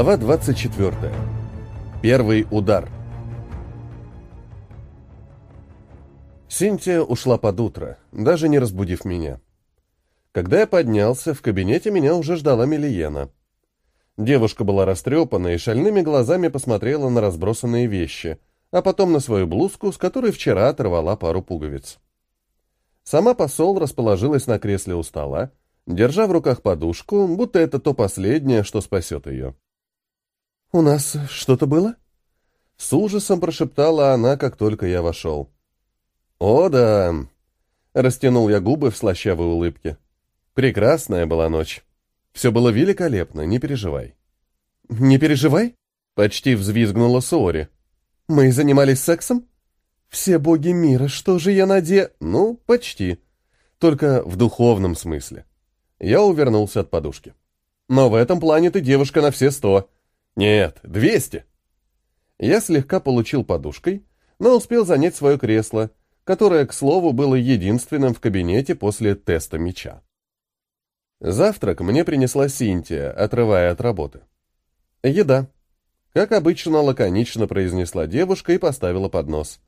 Глава 24. Первый удар. Синтия ушла под утро, даже не разбудив меня. Когда я поднялся, в кабинете меня уже ждала Милиена. Девушка была растрепана и шальными глазами посмотрела на разбросанные вещи, а потом на свою блузку, с которой вчера оторвала пару пуговиц. Сама посол расположилась на кресле у стола, держа в руках подушку, будто это то последнее, что спасет ее. «У нас что-то было?» С ужасом прошептала она, как только я вошел. «О, да!» — растянул я губы в слащавой улыбке. «Прекрасная была ночь. Все было великолепно, не переживай». «Не переживай?» — почти взвизгнула Сори. «Мы занимались сексом?» «Все боги мира, что же я наде...» «Ну, почти. Только в духовном смысле». Я увернулся от подушки. «Но в этом плане ты девушка на все сто. Нет, двести». Я слегка получил подушкой, но успел занять свое кресло, которое, к слову, было единственным в кабинете после теста меча. Завтрак мне принесла Синтия, отрывая от работы. «Еда», — как обычно лаконично произнесла девушка и поставила поднос.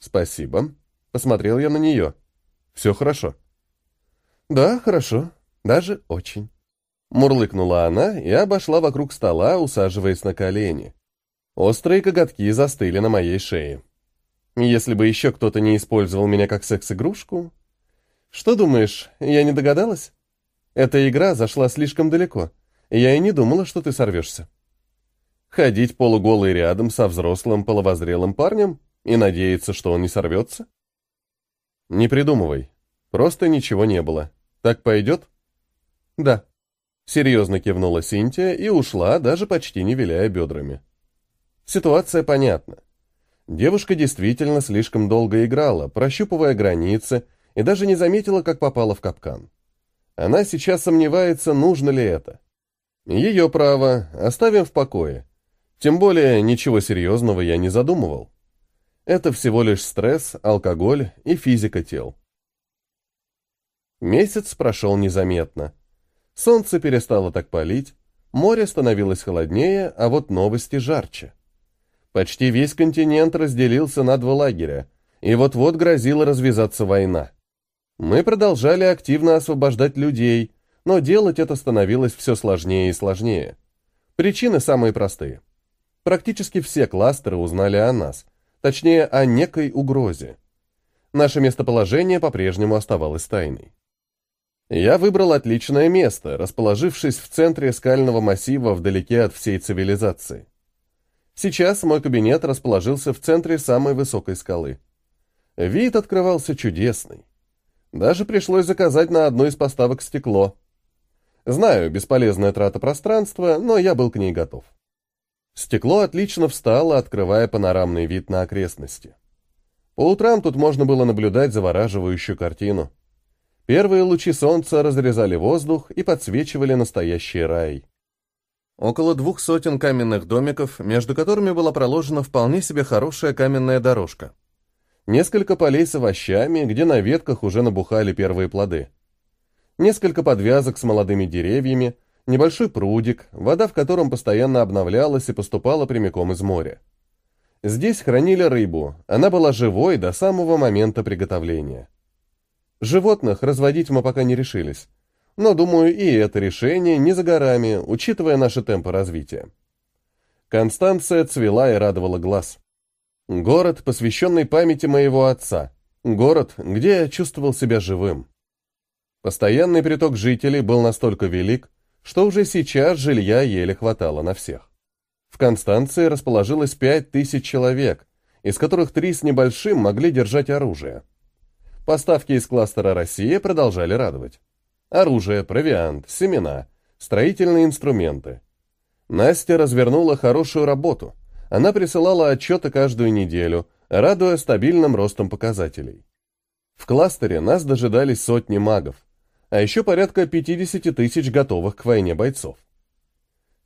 «Спасибо», — посмотрел я на нее. «Все хорошо». «Да, хорошо», даже очень. Мурлыкнула она и обошла вокруг стола, усаживаясь на колени. Острые коготки застыли на моей шее. Если бы еще кто-то не использовал меня как секс-игрушку... Что думаешь, я не догадалась? Эта игра зашла слишком далеко, я и не думала, что ты сорвешься. Ходить полуголый рядом со взрослым половозрелым парнем и надеяться, что он не сорвется? Не придумывай. Просто ничего не было. Так пойдет? «Да», — серьезно кивнула Синтия и ушла, даже почти не виляя бедрами. Ситуация понятна. Девушка действительно слишком долго играла, прощупывая границы, и даже не заметила, как попала в капкан. Она сейчас сомневается, нужно ли это. Ее право, оставим в покое. Тем более, ничего серьезного я не задумывал. Это всего лишь стресс, алкоголь и физика тел. Месяц прошел незаметно. Солнце перестало так палить, море становилось холоднее, а вот новости жарче. Почти весь континент разделился на два лагеря, и вот-вот грозила развязаться война. Мы продолжали активно освобождать людей, но делать это становилось все сложнее и сложнее. Причины самые простые. Практически все кластеры узнали о нас, точнее, о некой угрозе. Наше местоположение по-прежнему оставалось тайной. Я выбрал отличное место, расположившись в центре скального массива вдалеке от всей цивилизации. Сейчас мой кабинет расположился в центре самой высокой скалы. Вид открывался чудесный. Даже пришлось заказать на одну из поставок стекло. Знаю, бесполезная трата пространства, но я был к ней готов. Стекло отлично встало, открывая панорамный вид на окрестности. По утрам тут можно было наблюдать завораживающую картину. Первые лучи солнца разрезали воздух и подсвечивали настоящий рай. Около двух сотен каменных домиков, между которыми была проложена вполне себе хорошая каменная дорожка. Несколько полей с овощами, где на ветках уже набухали первые плоды. Несколько подвязок с молодыми деревьями, небольшой прудик, вода в котором постоянно обновлялась и поступала прямиком из моря. Здесь хранили рыбу, она была живой до самого момента приготовления. Животных разводить мы пока не решились. Но, думаю, и это решение не за горами, учитывая наши темпы развития. Констанция цвела и радовала глаз. Город, посвященный памяти моего отца. Город, где я чувствовал себя живым. Постоянный приток жителей был настолько велик, что уже сейчас жилья еле хватало на всех. В Констанции расположилось пять тысяч человек, из которых три с небольшим могли держать оружие. Поставки из кластера «Россия» продолжали радовать. Оружие, провиант, семена, строительные инструменты. Настя развернула хорошую работу. Она присылала отчеты каждую неделю, радуя стабильным ростом показателей. В кластере нас дожидались сотни магов, а еще порядка 50 тысяч готовых к войне бойцов.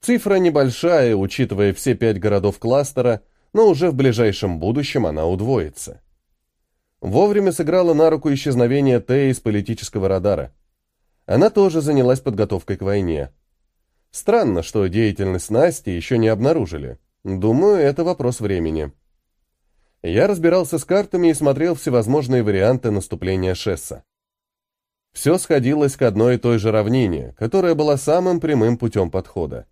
Цифра небольшая, учитывая все пять городов кластера, но уже в ближайшем будущем она удвоится. Вовремя сыграла на руку исчезновение Т из политического радара. Она тоже занялась подготовкой к войне. Странно, что деятельность Насти еще не обнаружили. Думаю, это вопрос времени. Я разбирался с картами и смотрел всевозможные варианты наступления Шесса. Все сходилось к одной и той же равнине, которая была самым прямым путем подхода.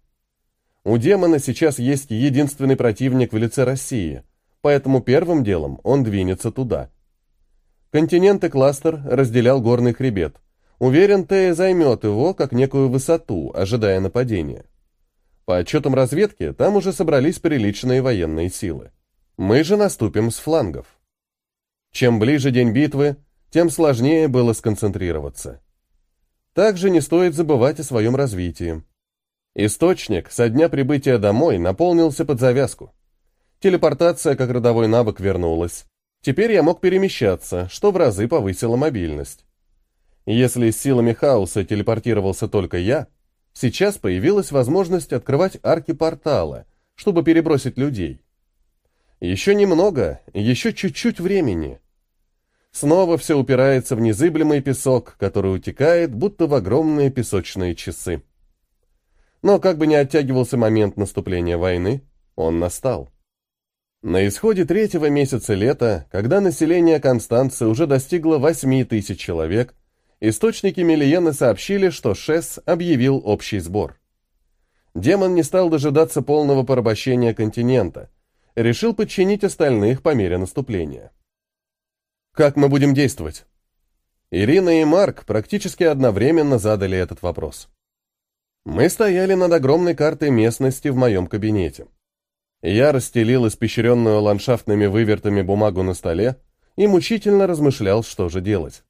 У демона сейчас есть единственный противник в лице России, поэтому первым делом он двинется туда. Континент и кластер разделял горный хребет. Уверен, Тея займет его как некую высоту, ожидая нападения. По отчетам разведки, там уже собрались приличные военные силы. Мы же наступим с флангов. Чем ближе день битвы, тем сложнее было сконцентрироваться. Также не стоит забывать о своем развитии. Источник со дня прибытия домой наполнился под завязку. Телепортация как родовой навык вернулась. Теперь я мог перемещаться, что в разы повысило мобильность. Если с силами хаоса телепортировался только я, сейчас появилась возможность открывать арки портала, чтобы перебросить людей. Еще немного, еще чуть-чуть времени. Снова все упирается в незыблемый песок, который утекает, будто в огромные песочные часы. Но как бы ни оттягивался момент наступления войны, он настал. На исходе третьего месяца лета, когда население Констанции уже достигло 8 тысяч человек, источники Мелиены сообщили, что ШЕС объявил общий сбор. Демон не стал дожидаться полного порабощения континента, решил подчинить остальных по мере наступления. Как мы будем действовать? Ирина и Марк практически одновременно задали этот вопрос. Мы стояли над огромной картой местности в моем кабинете. Я расстелил испещренную ландшафтными вывертами бумагу на столе и мучительно размышлял, что же делать.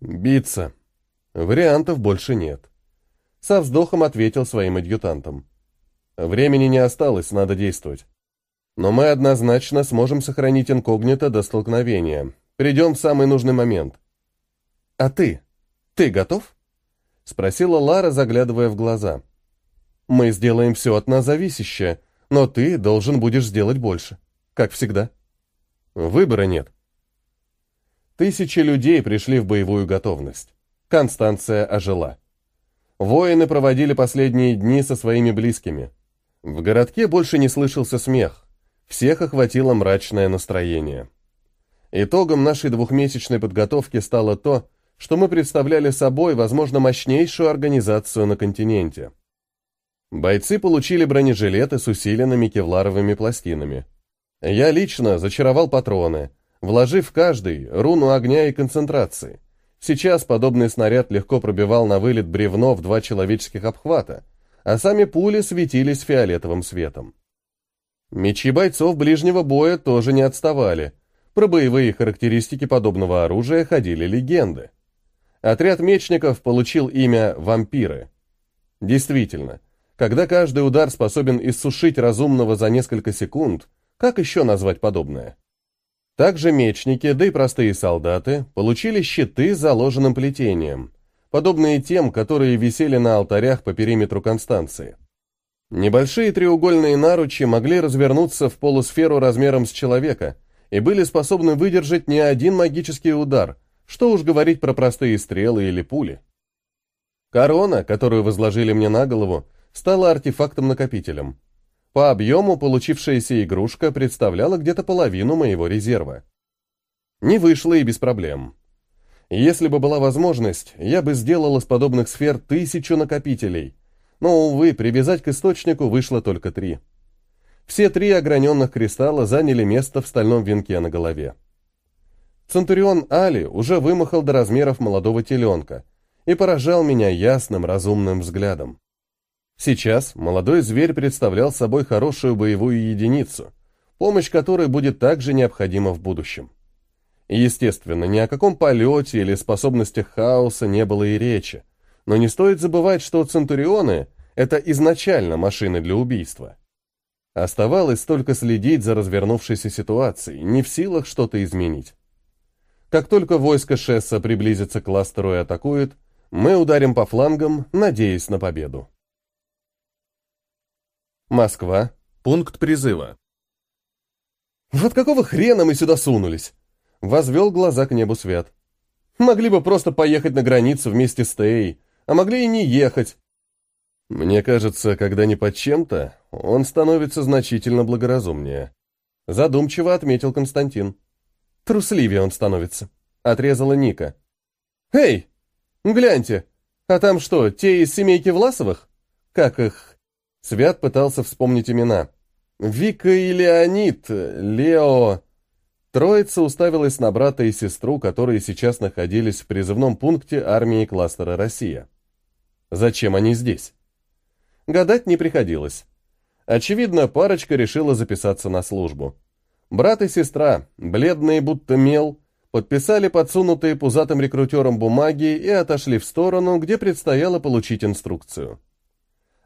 «Биться. Вариантов больше нет». Со вздохом ответил своим адъютантам. «Времени не осталось, надо действовать. Но мы однозначно сможем сохранить инкогнито до столкновения. Придем в самый нужный момент». «А ты? Ты готов?» Спросила Лара, заглядывая в глаза. «Мы сделаем все от нас зависящее», но ты должен будешь сделать больше, как всегда. Выбора нет. Тысячи людей пришли в боевую готовность. Констанция ожила. Воины проводили последние дни со своими близкими. В городке больше не слышался смех. Всех охватило мрачное настроение. Итогом нашей двухмесячной подготовки стало то, что мы представляли собой, возможно, мощнейшую организацию на континенте. Бойцы получили бронежилеты с усиленными кевларовыми пластинами. Я лично зачаровал патроны, вложив в каждый руну огня и концентрации. Сейчас подобный снаряд легко пробивал на вылет бревно в два человеческих обхвата, а сами пули светились фиолетовым светом. Мечи бойцов ближнего боя тоже не отставали. Про боевые характеристики подобного оружия ходили легенды. Отряд мечников получил имя «Вампиры». Действительно, когда каждый удар способен иссушить разумного за несколько секунд, как еще назвать подобное? Также мечники, да и простые солдаты, получили щиты с заложенным плетением, подобные тем, которые висели на алтарях по периметру Констанции. Небольшие треугольные наручи могли развернуться в полусферу размером с человека и были способны выдержать не один магический удар, что уж говорить про простые стрелы или пули. Корона, которую возложили мне на голову, стала артефактом-накопителем. По объему получившаяся игрушка представляла где-то половину моего резерва. Не вышло и без проблем. Если бы была возможность, я бы сделал из подобных сфер тысячу накопителей. Но, увы, привязать к источнику вышло только три. Все три ограненных кристалла заняли место в стальном венке на голове. Центурион Али уже вымахал до размеров молодого теленка и поражал меня ясным, разумным взглядом. Сейчас молодой зверь представлял собой хорошую боевую единицу, помощь которой будет также необходима в будущем. естественно, ни о каком полете или способностях хаоса не было и речи, но не стоит забывать, что центурионы — это изначально машины для убийства. Оставалось только следить за развернувшейся ситуацией, не в силах что-то изменить. Как только войско Шесса приблизится к кластеру и атакует, мы ударим по флангам, надеясь на победу. Москва. Пункт призыва. «Вот какого хрена мы сюда сунулись?» Возвел глаза к небу свет. «Могли бы просто поехать на границу вместе с Тей, а могли и не ехать». Мне кажется, когда не под чем-то, он становится значительно благоразумнее. Задумчиво отметил Константин. Трусливее он становится. Отрезала Ника. «Эй, гляньте, а там что, те из семейки Власовых? Как их?» Свят пытался вспомнить имена. «Вика и Леонид, Лео...» Троица уставилась на брата и сестру, которые сейчас находились в призывном пункте армии кластера «Россия». Зачем они здесь? Гадать не приходилось. Очевидно, парочка решила записаться на службу. Брат и сестра, бледные будто мел, подписали подсунутые пузатым рекрутером бумаги и отошли в сторону, где предстояло получить инструкцию.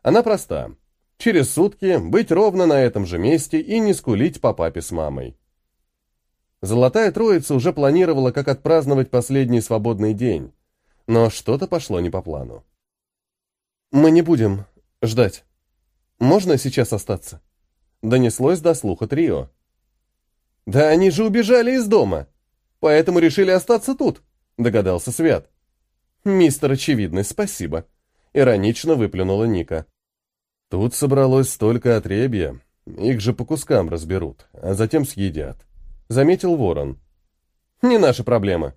Она проста. Через сутки быть ровно на этом же месте и не скулить по папе с мамой. Золотая Троица уже планировала, как отпраздновать последний свободный день, но что-то пошло не по плану. «Мы не будем ждать. Можно сейчас остаться?» Донеслось до слуха трио. «Да они же убежали из дома, поэтому решили остаться тут», догадался Свят. «Мистер Очевидный, спасибо», иронично выплюнула Ника. «Тут собралось столько отребья, их же по кускам разберут, а затем съедят заметил Ворон. «Не наша проблема».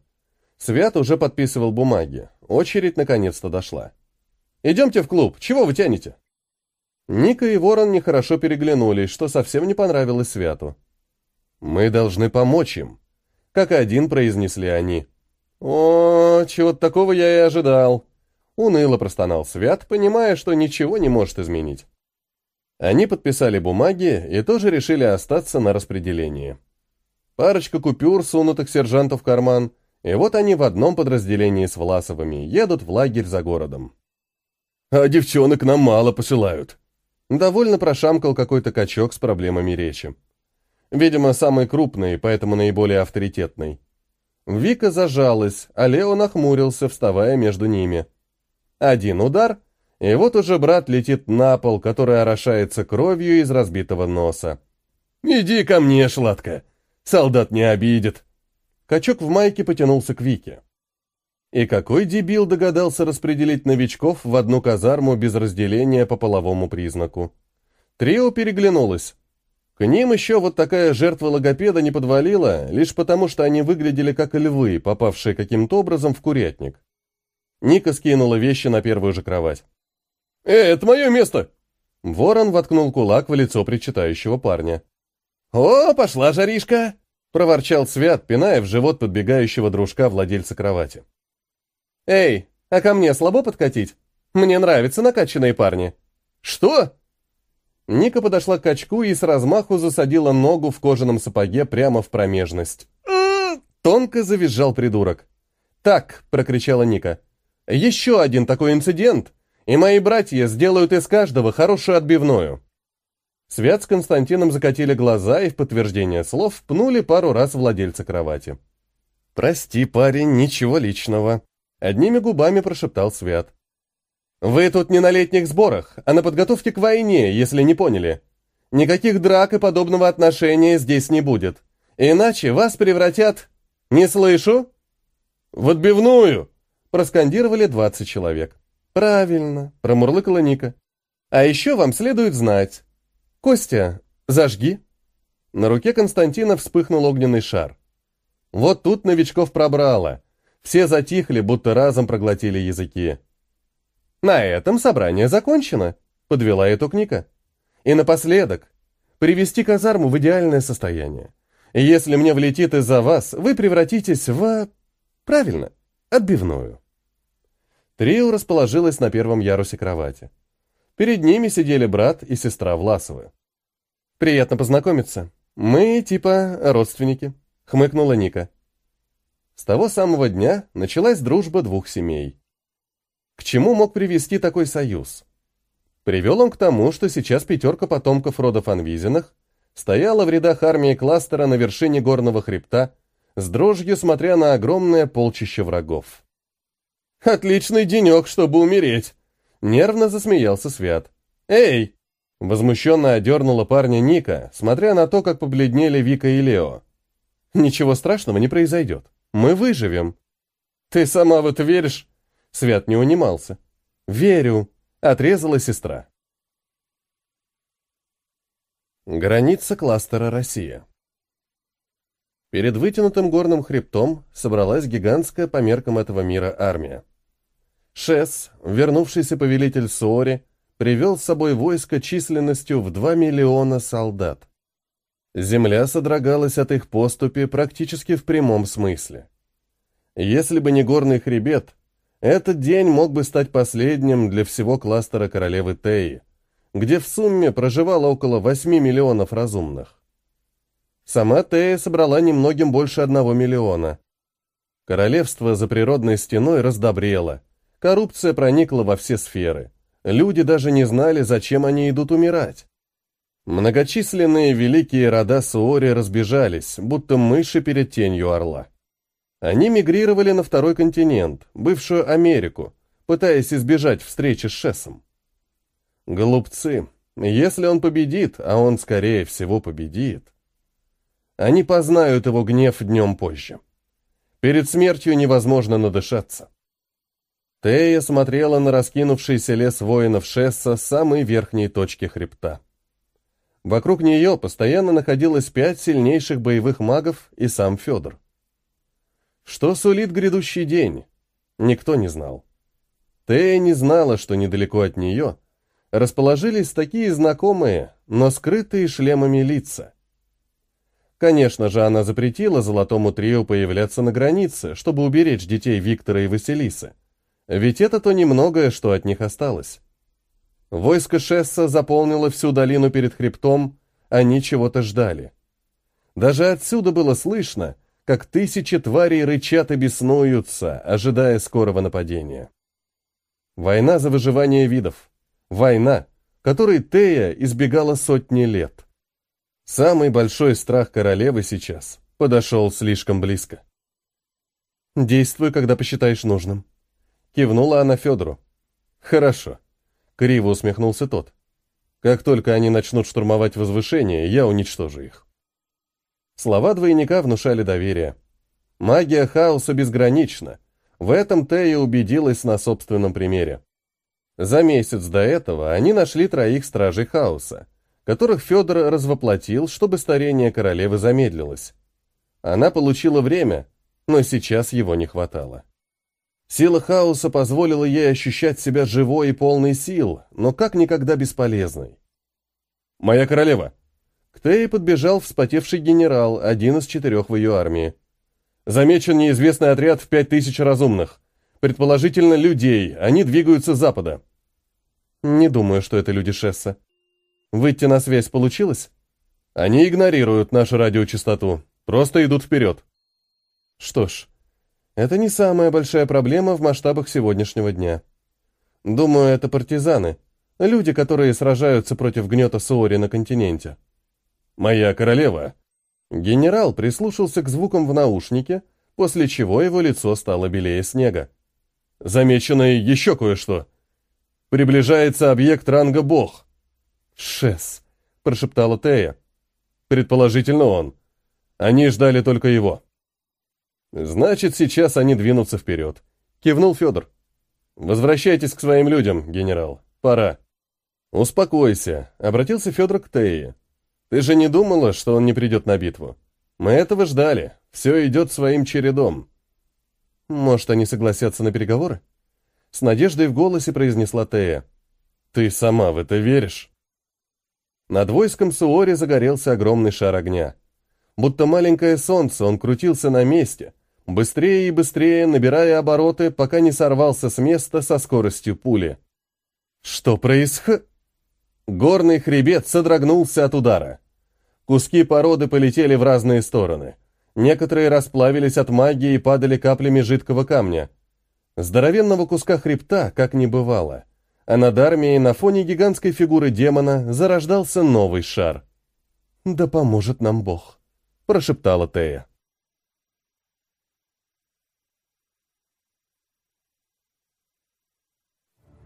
Свят уже подписывал бумаги. Очередь наконец-то дошла. «Идемте в клуб. Чего вы тянете?» Ника и Ворон нехорошо переглянулись, что совсем не понравилось Святу. «Мы должны помочь им», — как один произнесли они. «О, чего-то такого я и ожидал», — уныло простонал Свят, понимая, что ничего не может изменить. Они подписали бумаги и тоже решили остаться на распределении. Парочка купюр, сунутых сержанту в карман, и вот они в одном подразделении с Власовыми едут в лагерь за городом. «А девчонок нам мало посылают», — довольно прошамкал какой-то качок с проблемами речи. Видимо, самый крупный, поэтому наиболее авторитетный. Вика зажалась, а Лео нахмурился, вставая между ними. Один удар, и вот уже брат летит на пол, который орошается кровью из разбитого носа. «Иди ко мне, Шладка!» Солдат не обидит. Качок в майке потянулся к Вике. И какой дебил догадался распределить новичков в одну казарму без разделения по половому признаку? Трио переглянулось. К ним еще вот такая жертва логопеда не подвалила, лишь потому, что они выглядели как львы, попавшие каким-то образом в курятник. Ника скинула вещи на первую же кровать. «Э, это мое место!» Ворон воткнул кулак в лицо причитающего парня. «О, пошла жаришка!» — проворчал Свят, пиная в живот подбегающего дружка владельца кровати. «Эй, а ко мне слабо подкатить? Мне нравятся накачанные парни». «Что?» Ника подошла к качку и с размаху засадила ногу в кожаном сапоге прямо в промежность. Тонко завизжал придурок. «Так», — прокричала Ника, — «еще один такой инцидент, и мои братья сделают из каждого хорошую отбивную». Свят с Константином закатили глаза и в подтверждение слов пнули пару раз владельца кровати. «Прости, парень, ничего личного», — одними губами прошептал Свят. «Вы тут не на летних сборах, а на подготовке к войне, если не поняли. Никаких драк и подобного отношения здесь не будет. Иначе вас превратят... Не слышу?» «В отбивную!» — проскандировали двадцать человек. «Правильно», — промурлыкала Ника. «А еще вам следует знать, «Костя, зажги!» На руке Константина вспыхнул огненный шар. Вот тут новичков пробрало. Все затихли, будто разом проглотили языки. «На этом собрание закончено», — подвела итог Ника. «И напоследок, привести казарму в идеальное состояние. Если мне влетит из-за вас, вы превратитесь в... правильно, отбивную». Трио расположилось на первом ярусе кровати. Перед ними сидели брат и сестра Власовы. «Приятно познакомиться. Мы, типа, родственники», — хмыкнула Ника. С того самого дня началась дружба двух семей. К чему мог привести такой союз? Привел он к тому, что сейчас пятерка потомков рода Фанвизиных стояла в рядах армии кластера на вершине горного хребта, с дрожью смотря на огромное полчище врагов. «Отличный денек, чтобы умереть!» Нервно засмеялся Свят. «Эй!» Возмущенно одернула парня Ника, смотря на то, как побледнели Вика и Лео. «Ничего страшного не произойдет. Мы выживем». «Ты сама в это веришь?» Свят не унимался. «Верю», — Отрезала сестра. Граница кластера Россия. Перед вытянутым горным хребтом собралась гигантская по меркам этого мира армия. Шес, вернувшийся повелитель Суори, привел с собой войско численностью в 2 миллиона солдат. Земля содрогалась от их поступи практически в прямом смысле. Если бы не горный хребет, этот день мог бы стать последним для всего кластера королевы Теи, где в сумме проживало около 8 миллионов разумных. Сама Тея собрала немногим больше одного миллиона. Королевство за природной стеной раздобрело, коррупция проникла во все сферы. Люди даже не знали, зачем они идут умирать. Многочисленные великие рода Суори разбежались, будто мыши перед тенью орла. Они мигрировали на второй континент, бывшую Америку, пытаясь избежать встречи с Шессом. Глупцы, если он победит, а он, скорее всего, победит, они познают его гнев днем позже. Перед смертью невозможно надышаться. Тея смотрела на раскинувшийся лес воинов Шесса с самой верхней точки хребта. Вокруг нее постоянно находилось пять сильнейших боевых магов и сам Федор. Что сулит грядущий день? Никто не знал. Тея не знала, что недалеко от нее расположились такие знакомые, но скрытые шлемами лица. Конечно же, она запретила Золотому Трио появляться на границе, чтобы уберечь детей Виктора и Василисы. Ведь это то немногое, что от них осталось. Войско Шесса заполнило всю долину перед хребтом, они чего-то ждали. Даже отсюда было слышно, как тысячи тварей рычат и беснуются, ожидая скорого нападения. Война за выживание видов. Война, которой Тея избегала сотни лет. Самый большой страх королевы сейчас подошел слишком близко. «Действуй, когда посчитаешь нужным», — кивнула она Федору. «Хорошо», Криво усмехнулся тот. Как только они начнут штурмовать возвышение, я уничтожу их. Слова двойника внушали доверие. Магия хаоса безгранична. В этом Тея убедилась на собственном примере. За месяц до этого они нашли троих стражей хаоса, которых Федор развоплотил, чтобы старение королевы замедлилось. Она получила время, но сейчас его не хватало. Сила хаоса позволила ей ощущать себя живой и полной сил, но как никогда бесполезной. «Моя королева!» К Тее подбежал вспотевший генерал, один из четырех в ее армии. «Замечен неизвестный отряд в пять тысяч разумных. Предположительно, людей. Они двигаются с запада». «Не думаю, что это люди Шесса. Выйти на связь получилось?» «Они игнорируют нашу радиочастоту. Просто идут вперед». «Что ж, это не самая большая проблема в масштабах сегодняшнего дня. Думаю, это партизаны, люди, которые сражаются против гнета Суори на континенте. «Моя королева!» Генерал прислушался к звукам в наушнике, после чего его лицо стало белее снега. «Замечено еще кое-что. Приближается объект ранга бог». «Шес», — прошептала Тея. «Предположительно он. Они ждали только его». «Значит, сейчас они двинутся вперед», — кивнул Федор. «Возвращайтесь к своим людям, генерал. Пора». «Успокойся», — обратился Федор к Тее. «Ты же не думала, что он не придет на битву? Мы этого ждали. Все идет своим чередом». «Может, они согласятся на переговоры?» С надеждой в голосе произнесла Тея. «Ты сама в это веришь?» Над войском Суори загорелся огромный шар огня. Будто маленькое солнце, он крутился на месте, быстрее и быстрее, набирая обороты, пока не сорвался с места со скоростью пули. Что происходит? Горный хребет содрогнулся от удара. Куски породы полетели в разные стороны. Некоторые расплавились от магии и падали каплями жидкого камня. Здоровенного куска хребта, как не бывало. А над армией на фоне гигантской фигуры демона зарождался новый шар. «Да поможет нам Бог», — прошептала Тея.